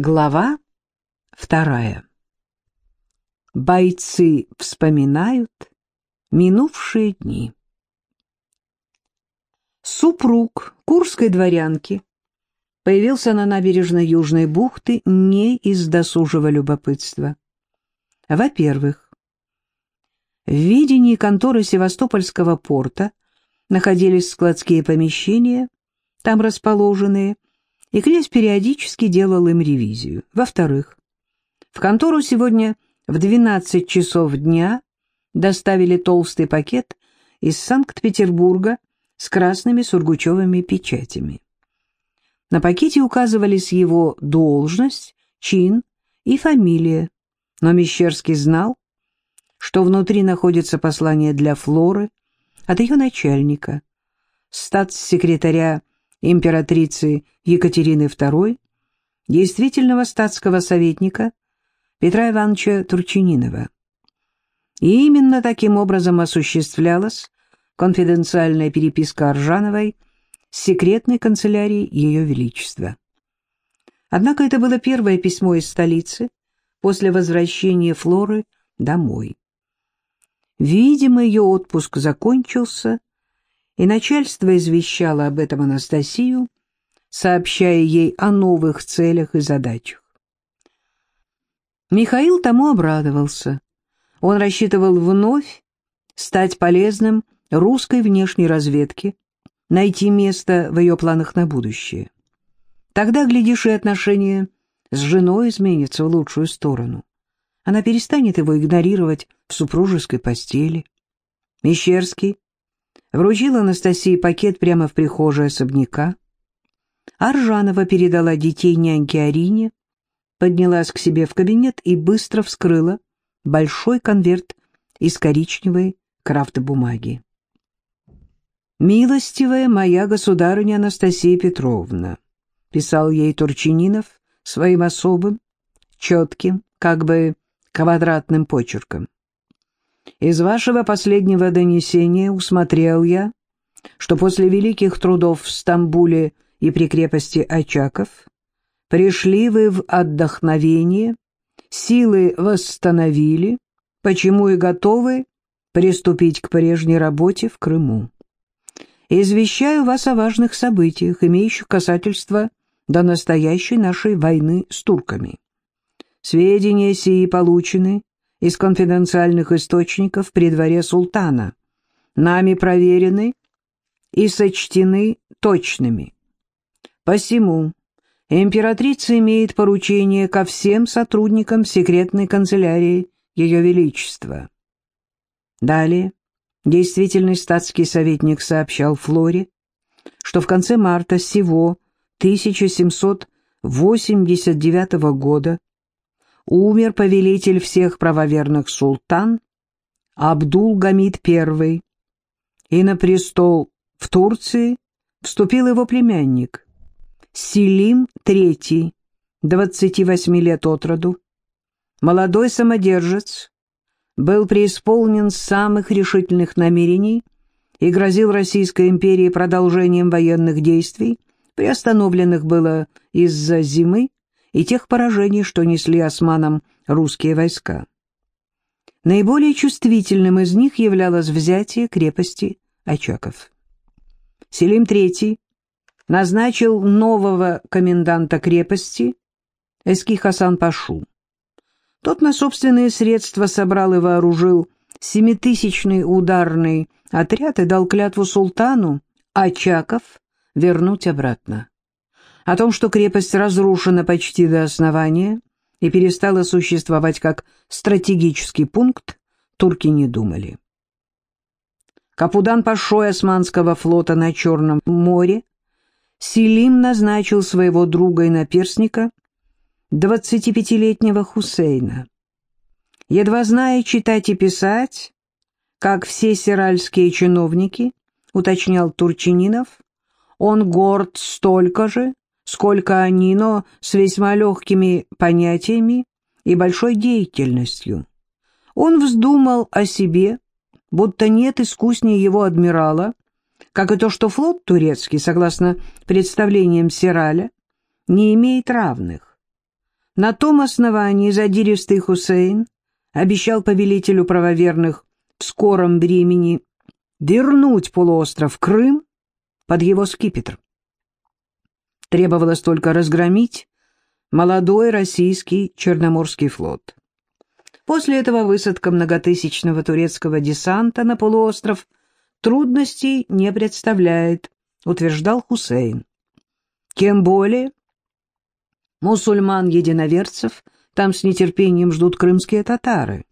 Глава вторая. Бойцы вспоминают минувшие дни. Супруг курской дворянки появился на набережной Южной бухты не из досужего любопытства. Во-первых, в видении конторы Севастопольского порта находились складские помещения, там расположенные, и князь периодически делал им ревизию. Во-вторых, в контору сегодня в 12 часов дня доставили толстый пакет из Санкт-Петербурга с красными сургучевыми печатями. На пакете указывались его должность, чин и фамилия, но Мещерский знал, что внутри находится послание для Флоры от ее начальника, статс-секретаря императрицы Екатерины II, действительного статского советника Петра Ивановича Турчининова. И именно таким образом осуществлялась конфиденциальная переписка Аржановой с секретной канцелярией Ее Величества. Однако это было первое письмо из столицы после возвращения Флоры домой. Видимо, ее отпуск закончился, и начальство извещало об этом Анастасию, сообщая ей о новых целях и задачах. Михаил тому обрадовался. Он рассчитывал вновь стать полезным русской внешней разведке, найти место в ее планах на будущее. Тогда, глядишь, и отношения с женой изменятся в лучшую сторону. Она перестанет его игнорировать в супружеской постели. Мещерский вручил Анастасии пакет прямо в прихожей особняка. Аржанова передала детей няньке Арине, поднялась к себе в кабинет и быстро вскрыла большой конверт из коричневой крафт-бумаги. «Милостивая моя государыня Анастасия Петровна», — писал ей Турчининов своим особым, четким, как бы квадратным почерком. Из вашего последнего донесения усмотрел я, что после великих трудов в Стамбуле и при крепости Очаков пришли вы в отдохновение, силы восстановили, почему и готовы приступить к прежней работе в Крыму. Извещаю вас о важных событиях, имеющих касательство до настоящей нашей войны с турками. Сведения сии получены из конфиденциальных источников при дворе султана, нами проверены и сочтены точными. Посему императрица имеет поручение ко всем сотрудникам секретной канцелярии Ее Величества. Далее действительный статский советник сообщал Флоре, что в конце марта сего 1789 года умер повелитель всех правоверных султан Абдул-Гамид I, и на престол в Турции вступил его племянник Селим III, 28 лет от роду. Молодой самодержец был преисполнен самых решительных намерений и грозил Российской империи продолжением военных действий, приостановленных было из-за зимы и тех поражений, что несли османам русские войска. Наиболее чувствительным из них являлось взятие крепости Очаков. Селим III назначил нового коменданта крепости Эски Хасан Пашу. Тот на собственные средства собрал и вооружил семитысячный ударный отряд и дал клятву султану Очаков вернуть обратно. О том, что крепость разрушена почти до основания и перестала существовать как стратегический пункт, турки не думали. Капудан Пашой Османского флота на Черном море Селим назначил своего друга и наперсника, 25-летнего Хусейна. Едва зная читать и писать, как все сиральские чиновники, уточнял Турчининов, он горд столько же, сколько они, но с весьма легкими понятиями и большой деятельностью. Он вздумал о себе, будто нет искуснее его адмирала, как и то, что флот турецкий, согласно представлениям Сираля, не имеет равных. На том основании задиристый Хусейн обещал повелителю правоверных в скором времени вернуть полуостров Крым под его скипетр. Требовалось только разгромить молодой российский Черноморский флот. После этого высадка многотысячного турецкого десанта на полуостров трудностей не представляет, утверждал Хусейн. Тем более мусульман-единоверцев там с нетерпением ждут крымские татары.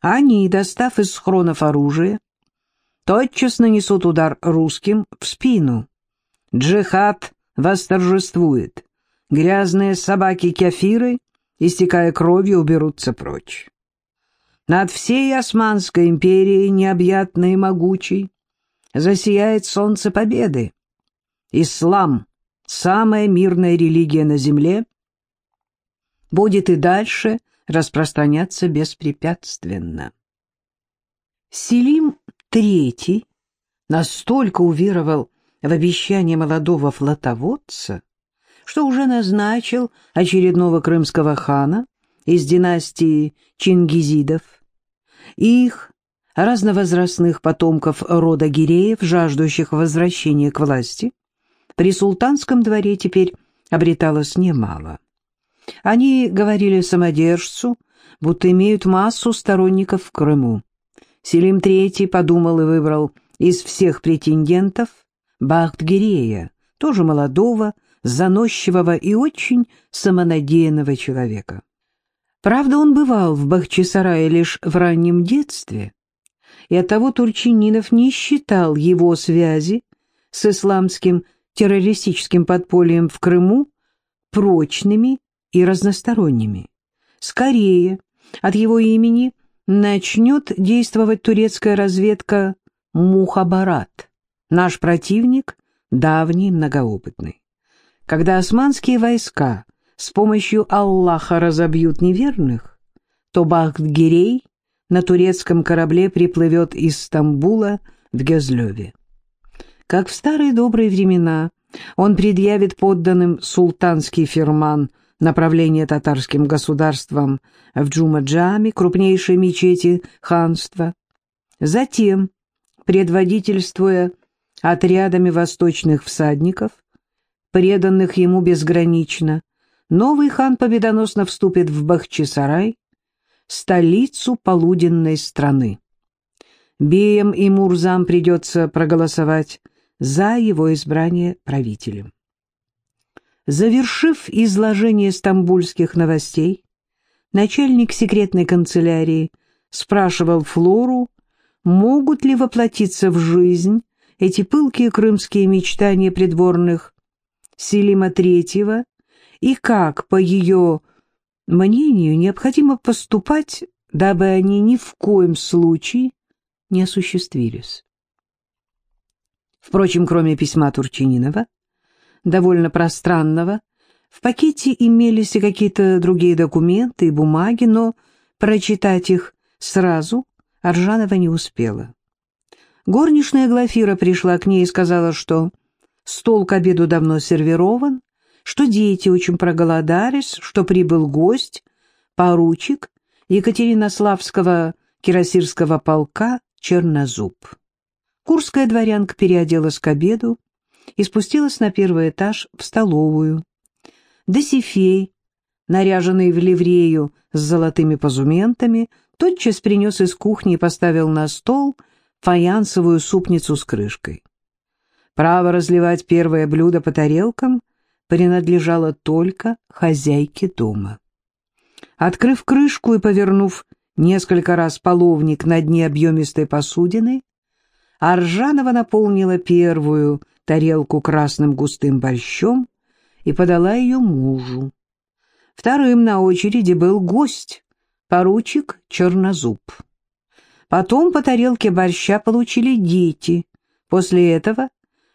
Они, достав из схронов оружие, тотчас нанесут удар русским в спину. Джихад восторжествует. Грязные собаки-кефиры, истекая кровью, уберутся прочь. Над всей Османской империей, необъятной и могучей, засияет солнце победы. Ислам, самая мирная религия на земле, будет и дальше распространяться беспрепятственно. Селим III настолько уверовал в обещание молодого флотоводца, что уже назначил очередного крымского хана из династии Чингизидов. Их разновозрастных потомков рода Гиреев, жаждущих возвращения к власти, при султанском дворе теперь обреталось немало. Они говорили самодержцу, будто имеют массу сторонников в Крыму. Селим III подумал и выбрал из всех претендентов Бахтгирея, тоже молодого, заносчивого и очень самонадеянного человека. Правда, он бывал в Бахчисарае лишь в раннем детстве, и оттого Турчининов не считал его связи с исламским террористическим подпольем в Крыму прочными и разносторонними. Скорее, от его имени начнет действовать турецкая разведка Мухабарат, наш противник, давний многоопытный. Когда османские войска с помощью Аллаха разобьют неверных, то Бахтгирей на турецком корабле приплывет из Стамбула в Гезлеве. Как в старые добрые времена, он предъявит подданным султанский фирман направление татарским государствам в Джумаджаме, крупнейшей мечети ханства. Затем, предводительствуя отрядами восточных всадников, преданных ему безгранично, новый хан победоносно вступит в Бахчисарай, столицу полуденной страны. Беям и Мурзам придется проголосовать за его избрание правителем. Завершив изложение стамбульских новостей, начальник секретной канцелярии спрашивал Флору, могут ли воплотиться в жизнь эти пылкие крымские мечтания придворных Селима Третьего и как, по ее мнению, необходимо поступать, дабы они ни в коем случае не осуществились. Впрочем, кроме письма Турчининова, довольно пространного, в пакете имелись и какие-то другие документы и бумаги, но прочитать их сразу Аржанова не успела. Горничная Глафира пришла к ней и сказала, что Стол к обеду давно сервирован, что дети очень проголодались, что прибыл гость, поручик Екатеринославского кирасирского полка Чернозуб. Курская дворянка переоделась к обеду и спустилась на первый этаж в столовую. Досифей, наряженный в ливрею с золотыми позументами, тотчас принес из кухни и поставил на стол фаянсовую супницу с крышкой. Право разливать первое блюдо по тарелкам принадлежало только хозяйке дома. Открыв крышку и повернув несколько раз половник на дне объемистой посудины, Аржанова наполнила первую тарелку красным густым борщом и подала ее мужу. Вторым на очереди был гость, поручик Чернозуб. Потом по тарелке борща получили дети. После этого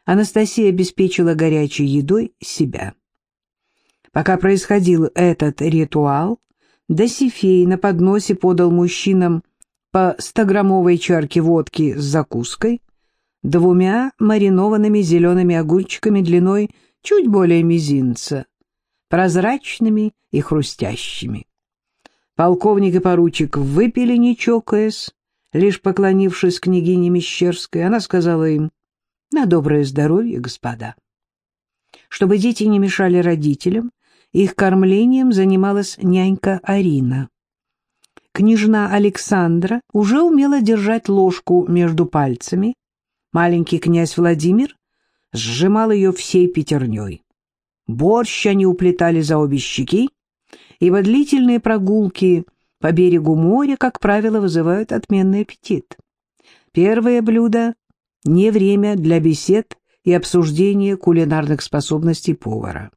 Анастасия обеспечила горячей едой себя. Пока происходил этот ритуал, Досифей на подносе подал мужчинам по стограммовой чарке водки с закуской, двумя маринованными зелеными огурчиками длиной чуть более мизинца, прозрачными и хрустящими. Полковник и поручик выпили, не чокаясь, лишь поклонившись княгине Мещерской. Она сказала им «На доброе здоровье, господа». Чтобы дети не мешали родителям, их кормлением занималась нянька Арина. Княжна Александра уже умела держать ложку между пальцами. Маленький князь Владимир сжимал ее всей пятерней. Борщ они уплетали за обе щеки, ибо длительные прогулки по берегу моря, как правило, вызывают отменный аппетит. Первое блюдо — не время для бесед и обсуждения кулинарных способностей повара.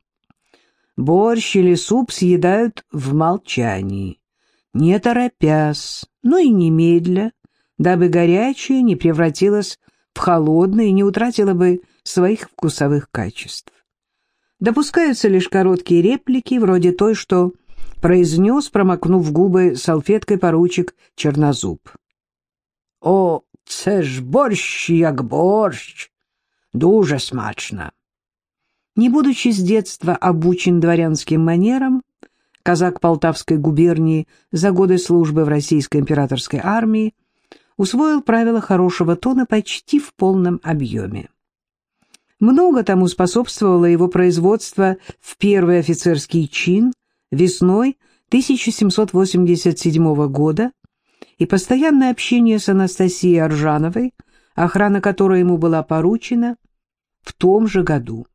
Борщ или суп съедают в молчании, не торопясь, но и немедля, дабы горячее не превратилось в холодное и не утратило бы своих вкусовых качеств. Допускаются лишь короткие реплики, вроде той, что произнес, промокнув губы салфеткой поручик Чернозуб. «О, це ж борщ, як борщ! Дуже смачно!» Не будучи с детства обучен дворянским манерам, казак Полтавской губернии за годы службы в российской императорской армии усвоил правила хорошего тона почти в полном объеме. Много тому способствовало его производство в первый офицерский чин весной 1787 года и постоянное общение с Анастасией Аржановой, охрана которой ему была поручена в том же году.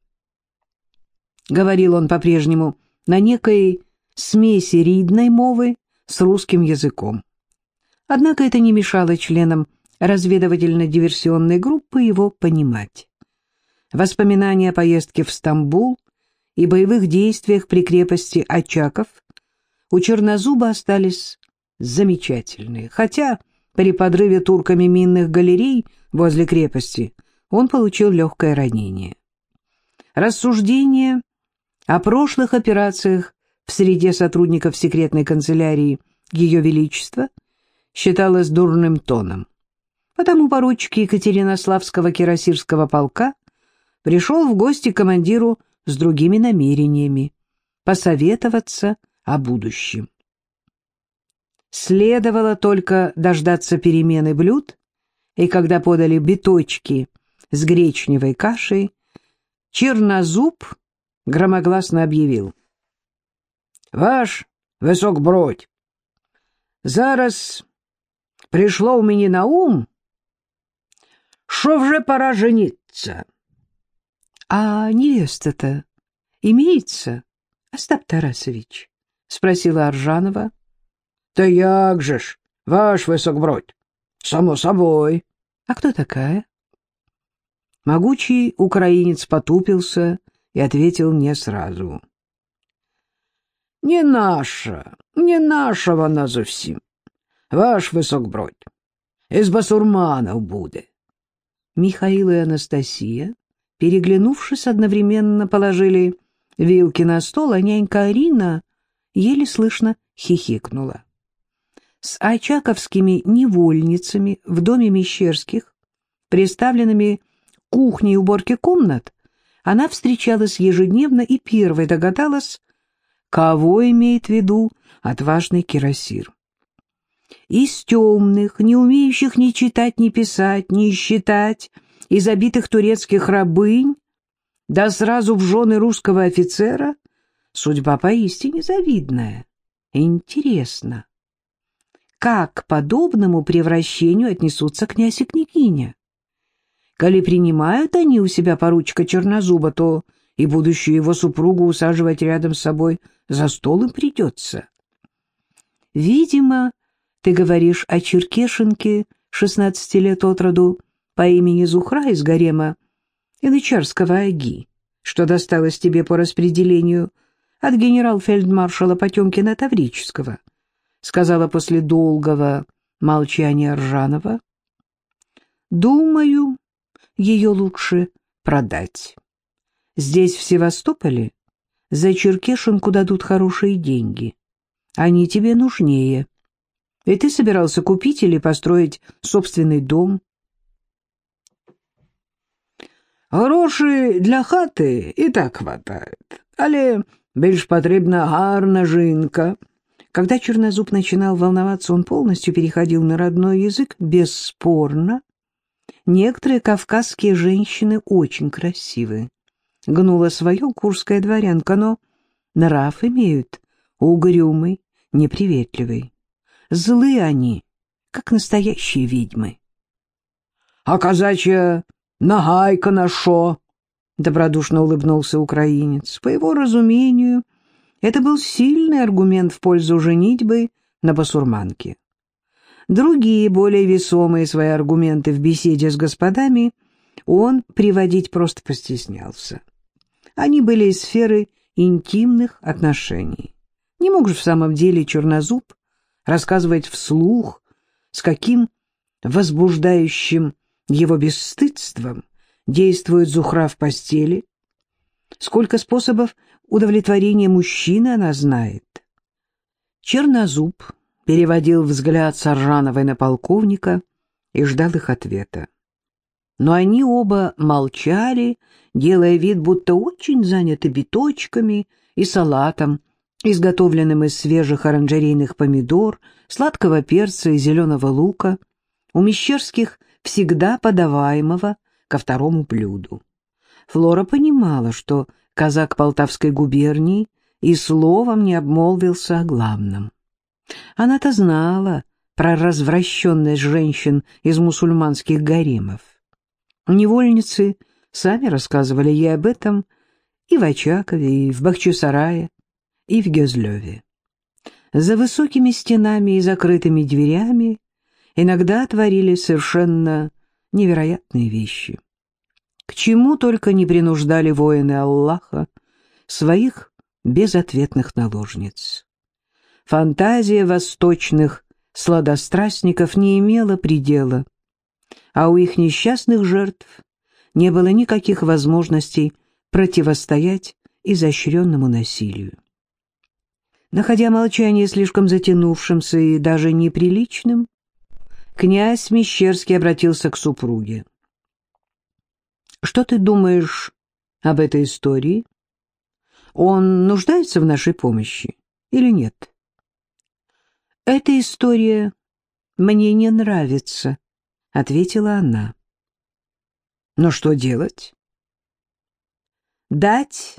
Говорил он по-прежнему на некой смеси ридной мовы с русским языком. Однако это не мешало членам разведывательно-диверсионной группы его понимать. Воспоминания о поездке в Стамбул и боевых действиях при крепости Очаков у Чернозуба остались замечательные, хотя при подрыве турками минных галерей возле крепости он получил легкое ранение. Рассуждения о прошлых операциях в среде сотрудников секретной канцелярии Ее Величества считалось дурным тоном. Потому поручик Екатеринославского кирасирского полка – пришел в гости к командиру с другими намерениями — посоветоваться о будущем. Следовало только дождаться перемены блюд, и когда подали биточки с гречневой кашей, Чернозуб громогласно объявил. «Ваш высокбродь, зараз пришло у меня на ум, что вже пора жениться». — А невеста-то имеется, Остап Тарасович? — спросила Аржанова. — Да як же ж, ваш высокбродь, само собой. — А кто такая? Могучий украинец потупился и ответил не сразу. — Не наша, не нашего она совсем. Ваш высокбродь, из басурманов буде. Михаил и Анастасия переглянувшись, одновременно положили вилки на стол, а нянька Арина еле слышно хихикнула. С очаковскими невольницами в доме Мещерских, приставленными кухней и уборке комнат, она встречалась ежедневно и первой догадалась, кого имеет в виду отважный кирасир. Из темных, не умеющих ни читать, ни писать, ни считать, и забитых турецких рабынь, да сразу в жены русского офицера, судьба поистине завидная. Интересно, как к подобному превращению отнесутся князь и княгиня? Коли принимают они у себя поручика Чернозуба, то и будущую его супругу усаживать рядом с собой за стол им придется. Видимо, ты говоришь о Черкешенке, шестнадцати лет от роду, по имени Зухра из гарема Янычарского Аги, что досталось тебе по распределению от генерал-фельдмаршала Потемкина Таврического, сказала после долгого молчания Ржанова. Думаю, ее лучше продать. Здесь, в Севастополе, за Черкешенку дадут хорошие деньги. Они тебе нужнее. И ты собирался купить или построить собственный дом, Гроші для хати і так хватает. Але Більш потребна гарна жинка». Когда Чернозуб начинал волноваться, он полностью переходил на родной язык. Бесспорно, некоторые кавказские женщины очень красивы. Гнула свое курская дворянка, но нрав имеют угрюмый, неприветливый. Злы они, как настоящие ведьмы. — А казачья нагайка на шо? — добродушно улыбнулся украинец. По его разумению, это был сильный аргумент в пользу женитьбы на басурманке. Другие, более весомые свои аргументы в беседе с господами он приводить просто постеснялся. Они были из сферы интимных отношений. Не мог же в самом деле Чернозуб рассказывать вслух, с каким возбуждающим его бесстыдством действует Зухра в постели, сколько способов удовлетворения мужчины она знает. Чернозуб переводил взгляд Саржановой на полковника и ждал их ответа. Но они оба молчали, делая вид, будто очень заняты биточками и салатом, изготовленным из свежих оранжерейных помидор, сладкого перца и зеленого лука, у Мещерских всегда подаваемого ко второму блюду. Флора понимала, что казак Полтавской губернии и словом не обмолвился о главном. Она-то знала про развращенность женщин из мусульманских гаремов. Невольницы сами рассказывали ей об этом и в Очакове, и в Бахчисарае, и в Гезлеве. За высокими стенами и закрытыми дверями иногда творили совершенно невероятные вещи. К чему только не принуждали воины Аллаха своих безответных наложниц. Фантазия восточных сладострастников не имела предела, а у их несчастных жертв не было никаких возможностей противостоять изощренному насилию. Находя молчание слишком затянувшимся и даже неприличным, князь Мещерский обратился к супруге. «Что ты думаешь об этой истории? Он нуждается в нашей помощи или нет?» «Эта история мне не нравится», — ответила она. «Но что делать?» «Дать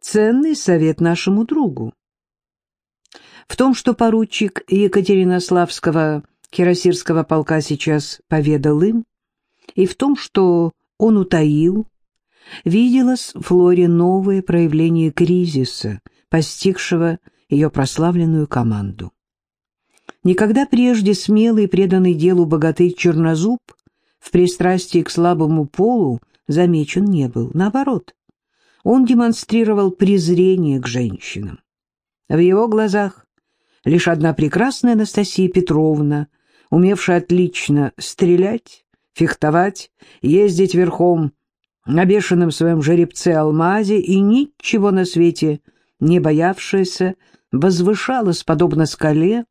ценный совет нашему другу. В том, что поручик Екатеринославского кирасирского полка сейчас поведал им, и в том, что он утаил, виделось Флоре новое проявление кризиса, постигшего ее прославленную команду. Никогда прежде смелый и преданный делу богатырь Чернозуб в пристрастии к слабому полу замечен не был. Наоборот, он демонстрировал презрение к женщинам. В его глазах лишь одна прекрасная Анастасия Петровна, умевшая отлично стрелять, фехтовать, ездить верхом на бешеном своем жеребце Алмазе и ничего на свете не боявшаяся, возвышалась, подобно скале,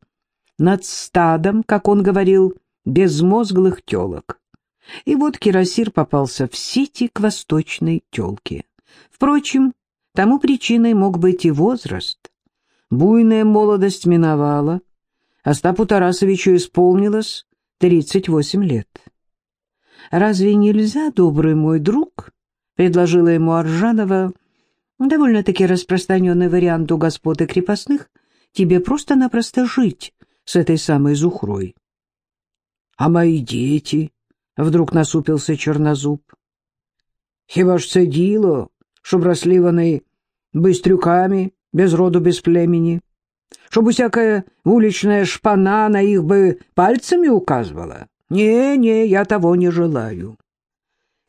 над стадом, как он говорил, безмозглых телок. И вот Кирасир попался в сети к восточной телке. Впрочем, тому причиной мог быть и возраст. Буйная молодость миновала. Остапу Тарасовичу исполнилось 38 лет. «Разве нельзя, добрый мой друг?» — предложила ему Аржанова, довольно-таки распространенный вариант у господ и крепостных, тебе просто-напросто жить с этой самой Зухрой. — А мои дети? — вдруг насупился Чернозуб. — Хіба ж це діло, щоб розсліваний быстрюками, без роду, без племени, чтобы всякая уличная шпана на их бы пальцами указывала? Не-не, я того не желаю.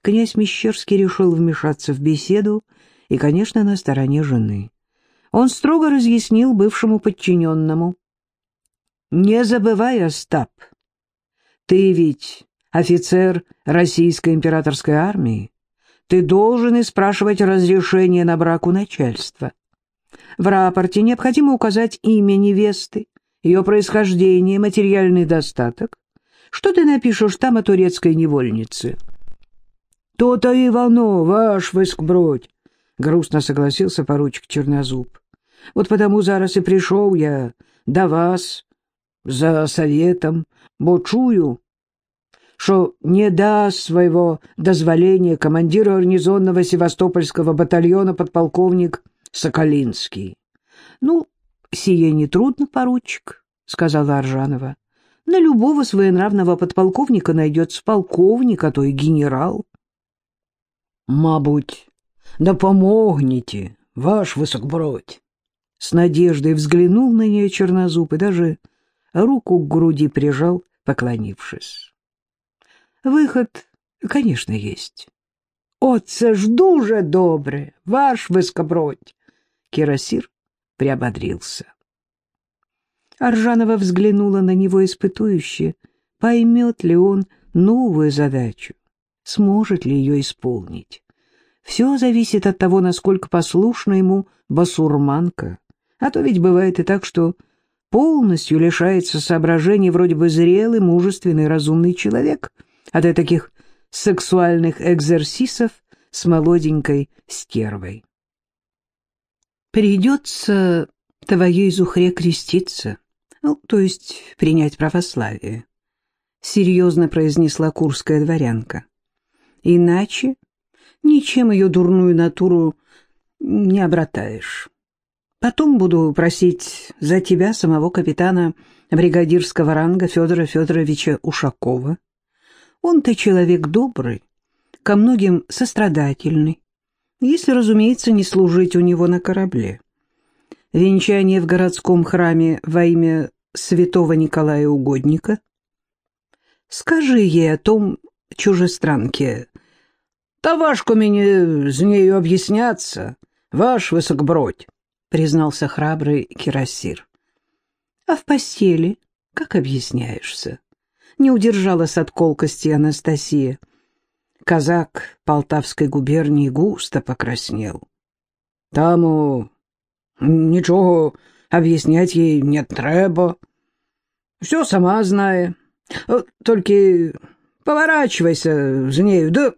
Князь Мещерский решил вмешаться в беседу и, конечно, на стороне жены. Он строго разъяснил бывшему подчиненному. «Не забывай, Остап, ты ведь офицер Российской императорской армии. Ты должен и спрашивать разрешение на брак у начальства. В рапорте необходимо указать имя невесты, ее происхождение, материальный достаток. Что ты напишешь там о турецкой невольнице?» «То-то Иванов, ваш выскбродь!» — грустно согласился поручик Чернозуб. Вот потому зараз и пришел я до вас за советом, бо чую, что не даст своего дозволения командиру гарнизонного севастопольского батальона подполковник Соколинский. — Ну, сие нетрудно, поручик, — сказала Аржанова. — На любого своенравного подполковника найдется полковник, а то и генерал. — Мабуть, да помогните, ваш высокбродь. С надеждой взглянул на нее чернозуб и даже руку к груди прижал, поклонившись. Выход, конечно, есть. «Оце ж дуже добре, ваш вискобродь!» Кирасир приободрился. Аржанова взглянула на него испытующе. Поймет ли он новую задачу? Сможет ли ее исполнить? Все зависит от того, насколько послушна ему басурманка. А то ведь бывает и так, что полностью лишается соображений вроде бы зрелый, мужественный, разумный человек от таких сексуальных экзерсисов с молоденькой стервой. «Придется твоей Зухре креститься, ну, то есть принять православие», — серьезно произнесла курская дворянка. «Иначе ничем ее дурную натуру не обратаешь». Потом буду просить за тебя самого капитана бригадирского ранга Федора Федоровича Ушакова. Он-то человек добрый, ко многим сострадательный, если, разумеется, не служить у него на корабле. Венчание в городском храме во имя святого Николая Угодника. Скажи ей о том чужестранке. Та важко мне с нею объясняться, ваш высокбродь. — признался храбрый кирасир. «А в постели как объясняешься?» — не удержалась от колкости Анастасия. Казак Полтавской губернии густо покраснел. «Таму ничего объяснять ей не треба. Все сама знає. Только поворачивайся с нею, да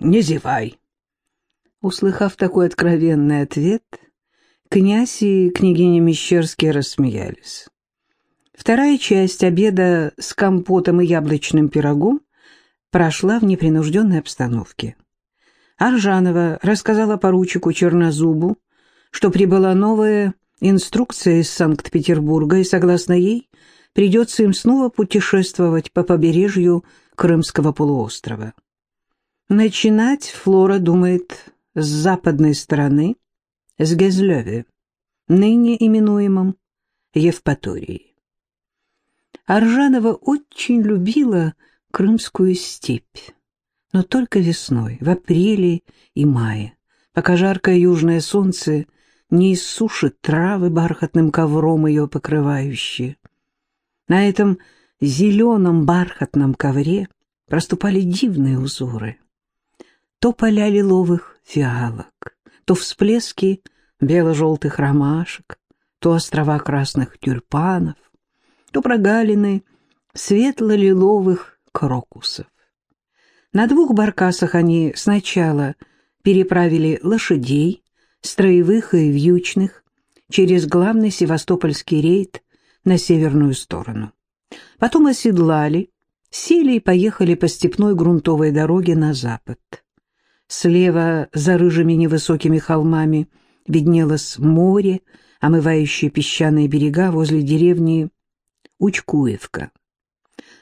не зевай». Услыхав такой откровенный ответ, Князь и княгиня Мещерские рассмеялись. Вторая часть обеда с компотом и яблочным пирогом прошла в непринужденной обстановке. Аржанова рассказала поручику Чернозубу, что прибыла новая инструкция из Санкт-Петербурга, и, согласно ей, придется им снова путешествовать по побережью Крымского полуострова. Начинать Флора думает с западной стороны, с Гезлёве, ныне именуемым Евпаторией. Аржанова очень любила Крымскую степь, но только весной, в апреле и мае, пока жаркое южное солнце не иссушит травы бархатным ковром ее покрывающие. На этом зеленом бархатном ковре проступали дивные узоры. То поля лиловых фиалок, то всплески бело-желтых ромашек, то острова красных тюльпанов, то прогалины светло-лиловых крокусов. На двух баркасах они сначала переправили лошадей, строевых и вьючных, через главный севастопольский рейд на северную сторону. Потом оседлали, сели и поехали по степной грунтовой дороге на запад. Слева, за рыжими невысокими холмами, виднелось море, омывающее песчаные берега возле деревни Учкуевка.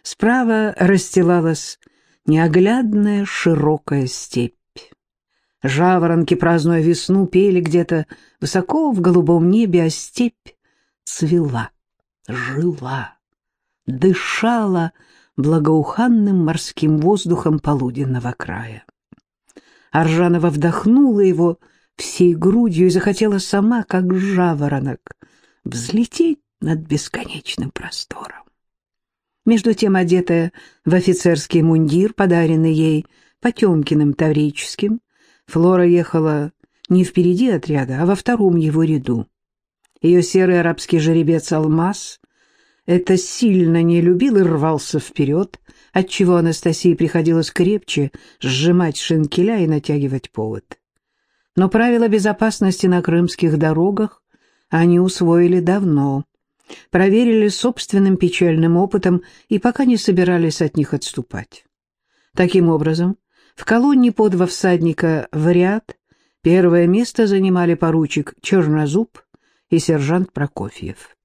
Справа расстилалась неоглядная широкая степь. Жаворонки, празднуя весну, пели где-то высоко в голубом небе, а степь цвела, жила, дышала благоуханным морским воздухом полуденного края. Аржанова вдохнула его всей грудью и захотела сама, как жаворонок, взлететь над бесконечным простором. Между тем, одетая в офицерский мундир, подаренный ей Потемкиным Таврическим, Флора ехала не впереди отряда, а во втором его ряду. Ее серый арабский жеребец Алмаз это сильно не любил и рвался вперед, отчего Анастасии приходилось крепче сжимать шинкеля и натягивать повод. Но правила безопасности на крымских дорогах они усвоили давно, проверили собственным печальным опытом и пока не собирались от них отступать. Таким образом, в колонне по два всадника в ряд первое место занимали поручик Чернозуб и сержант Прокофьев.